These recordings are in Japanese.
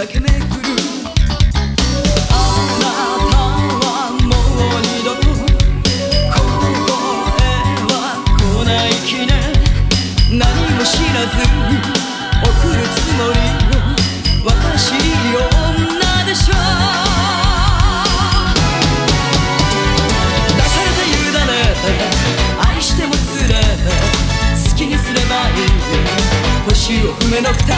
あなたはもう二度とここへは来ないきね。何も知らず送るつもりを私女でしょ抱かれてゆだねて愛してもつれて好きにすればいい。星を踏めなくたって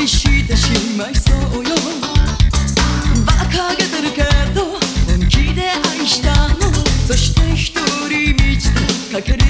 バしてしまいそうよ。げてるけど本気で愛したの。そして一人ける